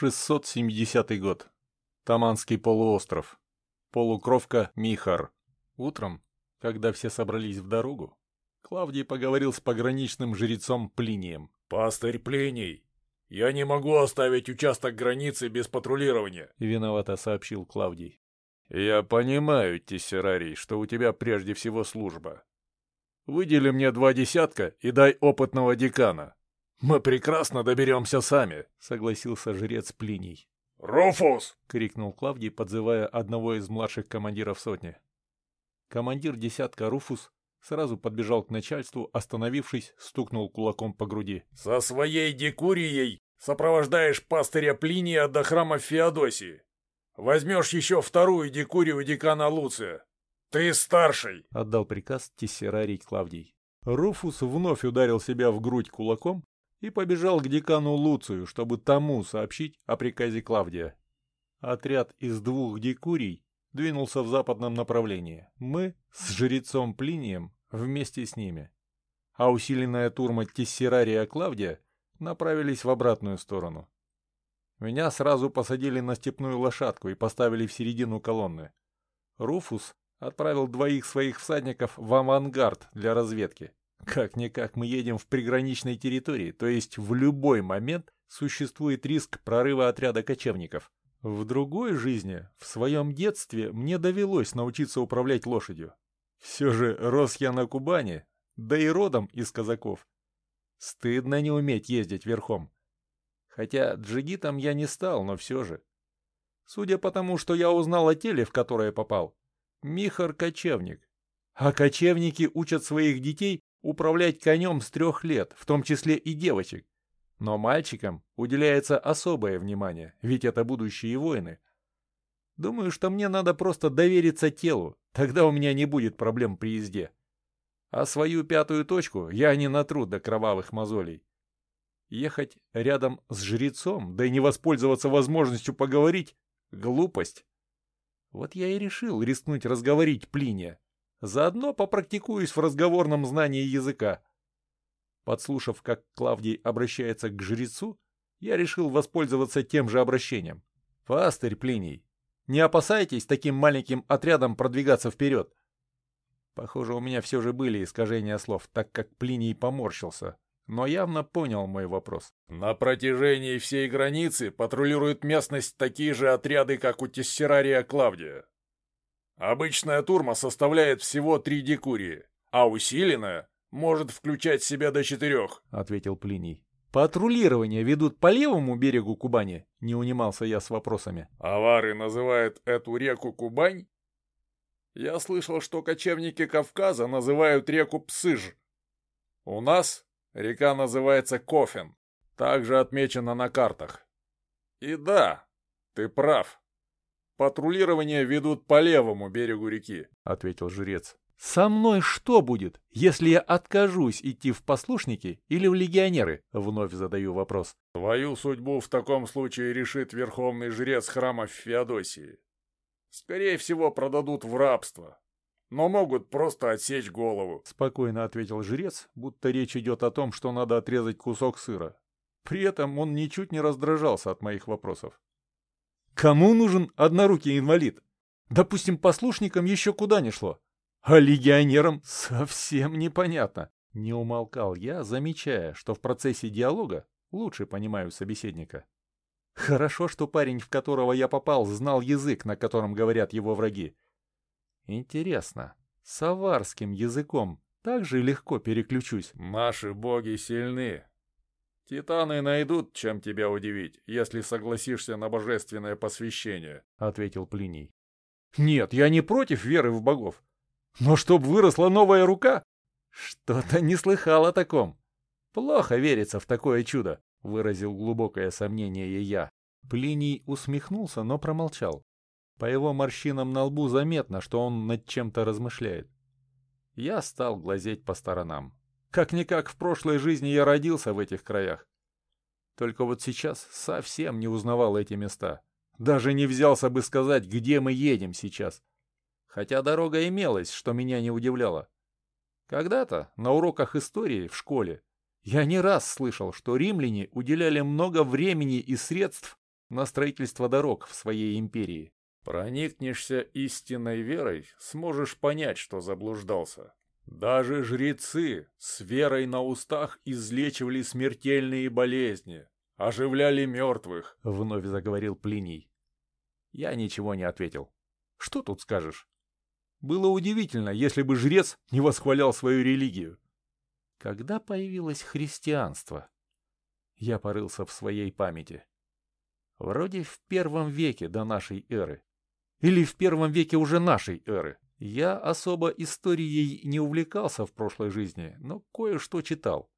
670 год. Таманский полуостров. Полукровка Михар. Утром, когда все собрались в дорогу, Клавдий поговорил с пограничным жрецом Плинием. «Пастырь Плиний, я не могу оставить участок границы без патрулирования», — виновато сообщил Клавдий. «Я понимаю, Тессерарий, что у тебя прежде всего служба. Выдели мне два десятка и дай опытного декана. «Мы прекрасно доберемся сами», — согласился жрец Плиний. «Руфус!» — крикнул Клавдий, подзывая одного из младших командиров сотни. Командир десятка Руфус сразу подбежал к начальству, остановившись, стукнул кулаком по груди. «Со своей декурией сопровождаешь пастыря Плиния до храма Феодосии. Возьмешь еще вторую декурию декана Луция. Ты старший!» — отдал приказ тессерарий Клавдий. Руфус вновь ударил себя в грудь кулаком, и побежал к декану Луцию, чтобы тому сообщить о приказе Клавдия. Отряд из двух декурий двинулся в западном направлении. Мы с жрецом Плинием вместе с ними. А усиленная турма Тессерария Клавдия направились в обратную сторону. Меня сразу посадили на степную лошадку и поставили в середину колонны. Руфус отправил двоих своих всадников в авангард для разведки. Как-никак мы едем в приграничной территории, то есть в любой момент существует риск прорыва отряда кочевников. В другой жизни, в своем детстве, мне довелось научиться управлять лошадью. Все же рос я на Кубани, да и родом из казаков. Стыдно не уметь ездить верхом. Хотя джигитом я не стал, но все же. Судя по тому, что я узнал о теле, в которое попал, Михар — кочевник. А кочевники учат своих детей управлять конем с трех лет, в том числе и девочек. Но мальчикам уделяется особое внимание, ведь это будущие воины. Думаю, что мне надо просто довериться телу, тогда у меня не будет проблем при езде. А свою пятую точку я не натру до кровавых мозолей. Ехать рядом с жрецом, да и не воспользоваться возможностью поговорить — глупость. Вот я и решил рискнуть разговорить Плиния. Заодно попрактикуюсь в разговорном знании языка. Подслушав, как Клавдий обращается к жрецу, я решил воспользоваться тем же обращением. «Пастырь Плиний, не опасайтесь таким маленьким отрядом продвигаться вперед!» Похоже, у меня все же были искажения слов, так как Плиний поморщился, но явно понял мой вопрос. «На протяжении всей границы патрулируют местность такие же отряды, как у Тессерария Клавдия. Обычная турма составляет всего три декурии, а усиленная может включать в себя до четырех», — ответил Плиний. «Патрулирование ведут по левому берегу Кубани?» — не унимался я с вопросами. «Авары называют эту реку Кубань?» «Я слышал, что кочевники Кавказа называют реку Псыж. У нас река называется Кофен, также отмечена на картах. И да, ты прав, «Патрулирование ведут по левому берегу реки», — ответил жрец. «Со мной что будет, если я откажусь идти в послушники или в легионеры?» — вновь задаю вопрос. «Твою судьбу в таком случае решит верховный жрец храма в Феодосии. Скорее всего, продадут в рабство, но могут просто отсечь голову», — спокойно ответил жрец, будто речь идет о том, что надо отрезать кусок сыра. При этом он ничуть не раздражался от моих вопросов. Кому нужен однорукий инвалид? Допустим, послушникам еще куда не шло. А легионерам совсем непонятно. Не умолкал я, замечая, что в процессе диалога лучше понимаю собеседника. Хорошо, что парень, в которого я попал, знал язык, на котором говорят его враги. Интересно, с аварским языком так же легко переключусь? Наши боги сильны, «Титаны найдут, чем тебя удивить, если согласишься на божественное посвящение», — ответил Плиний. «Нет, я не против веры в богов. Но чтоб выросла новая рука? Что-то не слыхал о таком. Плохо верится в такое чудо», — выразил глубокое сомнение я. Плиний усмехнулся, но промолчал. По его морщинам на лбу заметно, что он над чем-то размышляет. Я стал глазеть по сторонам. Как-никак в прошлой жизни я родился в этих краях. Только вот сейчас совсем не узнавал эти места. Даже не взялся бы сказать, где мы едем сейчас. Хотя дорога имелась, что меня не удивляло. Когда-то на уроках истории в школе я не раз слышал, что римляне уделяли много времени и средств на строительство дорог в своей империи. Проникнешься истинной верой, сможешь понять, что заблуждался. Даже жрецы с верой на устах излечивали смертельные болезни, оживляли мертвых, — вновь заговорил Плиний. Я ничего не ответил. Что тут скажешь? Было удивительно, если бы жрец не восхвалял свою религию. Когда появилось христианство? Я порылся в своей памяти. Вроде в первом веке до нашей эры. Или в первом веке уже нашей эры. Я особо историей не увлекался в прошлой жизни, но кое-что читал.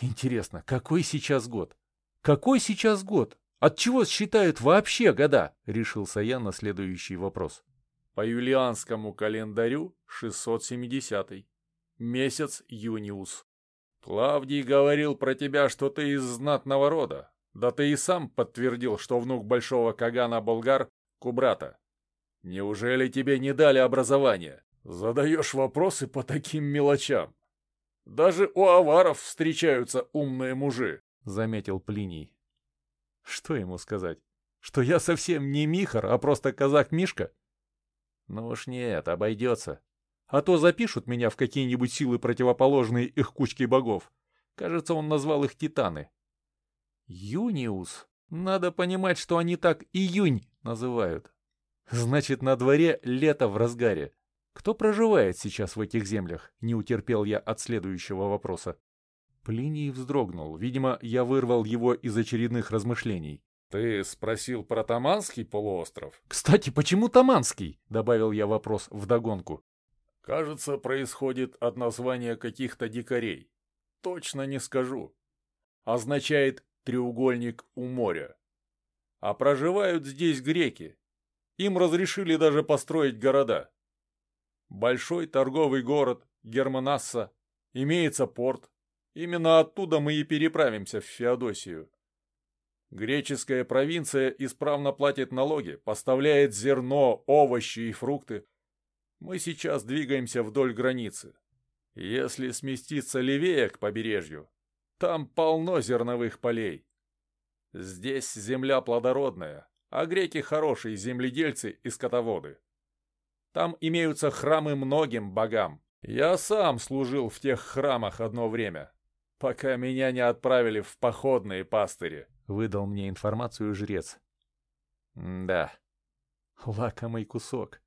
Интересно, какой сейчас год? Какой сейчас год? От чего считают вообще года? Решился я на следующий вопрос. По юлианскому календарю 670 -й. Месяц Юниус. Клавдий говорил про тебя, что ты из знатного рода. Да ты и сам подтвердил, что внук большого Кагана Болгар — Кубрата. Неужели тебе не дали образование? Задаешь вопросы по таким мелочам. Даже у аваров встречаются умные мужи, — заметил Плиний. Что ему сказать? Что я совсем не Михар, а просто казак-мишка? Ну уж нет, обойдется. А то запишут меня в какие-нибудь силы, противоположные их кучке богов. Кажется, он назвал их титаны. Юниус. Надо понимать, что они так июнь называют. Значит, на дворе лето в разгаре. Кто проживает сейчас в этих землях? Не утерпел я от следующего вопроса. Плиний вздрогнул. Видимо, я вырвал его из очередных размышлений. «Ты спросил про Таманский полуостров?» «Кстати, почему Таманский?» — добавил я вопрос вдогонку. «Кажется, происходит от названия каких-то дикарей. Точно не скажу. Означает «треугольник у моря». А проживают здесь греки, им разрешили даже построить города. Большой торговый город Германасса, имеется порт. Именно оттуда мы и переправимся в Феодосию. Греческая провинция исправно платит налоги, поставляет зерно, овощи и фрукты. Мы сейчас двигаемся вдоль границы. Если сместиться левее к побережью, там полно зерновых полей. Здесь земля плодородная, а греки хорошие земледельцы и скотоводы. Там имеются храмы многим богам. Я сам служил в тех храмах одно время, пока меня не отправили в походные пастыри. Выдал мне информацию жрец. да, лакомый кусок.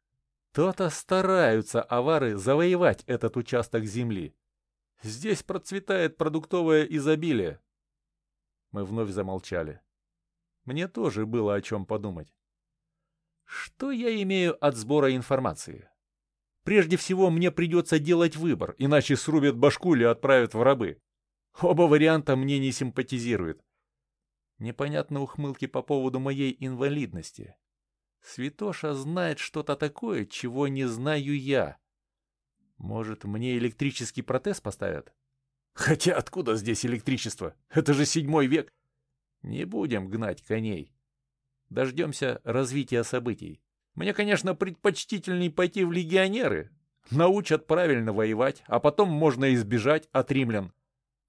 То-то стараются авары завоевать этот участок земли. Здесь процветает продуктовое изобилие. Мы вновь замолчали. Мне тоже было о чем подумать. Что я имею от сбора информации? Прежде всего, мне придется делать выбор, иначе срубят башку или отправят в рабы. Оба варианта мне не симпатизируют. Непонятно ухмылки по поводу моей инвалидности. Святоша знает что-то такое, чего не знаю я. Может, мне электрический протез поставят? Хотя откуда здесь электричество? Это же седьмой век. Не будем гнать коней. Дождемся развития событий. Мне, конечно, предпочтительней пойти в легионеры. Научат правильно воевать, а потом можно избежать от римлян.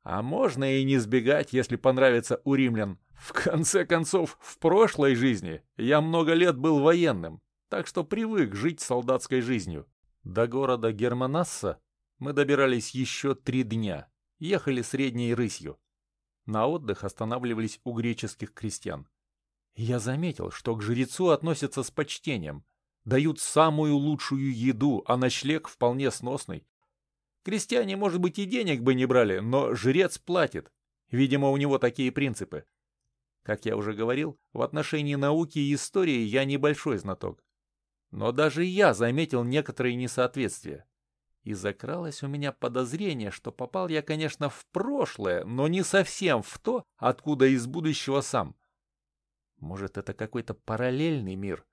А можно и не сбегать, если понравится у римлян. В конце концов, в прошлой жизни я много лет был военным, так что привык жить солдатской жизнью. До города Германасса мы добирались еще три дня. Ехали средней рысью. На отдых останавливались у греческих крестьян. Я заметил, что к жрецу относятся с почтением. Дают самую лучшую еду, а ночлег вполне сносный. Крестьяне, может быть, и денег бы не брали, но жрец платит. Видимо, у него такие принципы. Как я уже говорил, в отношении науки и истории я небольшой знаток. Но даже я заметил некоторые несоответствия. И закралось у меня подозрение, что попал я, конечно, в прошлое, но не совсем в то, откуда из будущего сам. Может, это какой-то параллельный мир?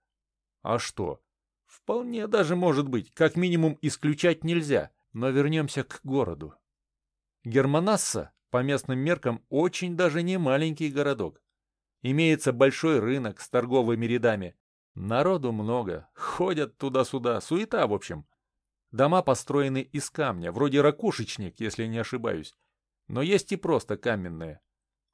А что? Вполне даже может быть, как минимум исключать нельзя, но вернемся к городу. Германасса, по местным меркам, очень даже не маленький городок. Имеется большой рынок с торговыми рядами. Народу много, ходят туда-сюда, суета в общем. Дома построены из камня, вроде ракушечник, если не ошибаюсь. Но есть и просто каменные.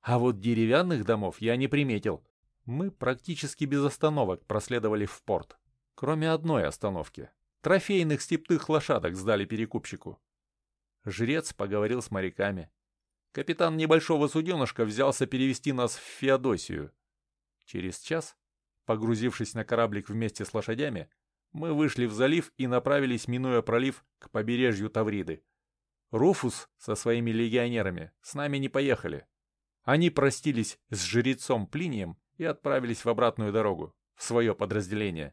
А вот деревянных домов я не приметил. Мы практически без остановок проследовали в порт. Кроме одной остановки. Трофейных степных лошадок сдали перекупщику. Жрец поговорил с моряками. Капитан небольшого суденышка взялся перевести нас в Феодосию. Через час, погрузившись на кораблик вместе с лошадями, мы вышли в залив и направились, минуя пролив, к побережью Тавриды. Руфус со своими легионерами с нами не поехали. Они простились с жрецом Плинием и отправились в обратную дорогу, в свое подразделение.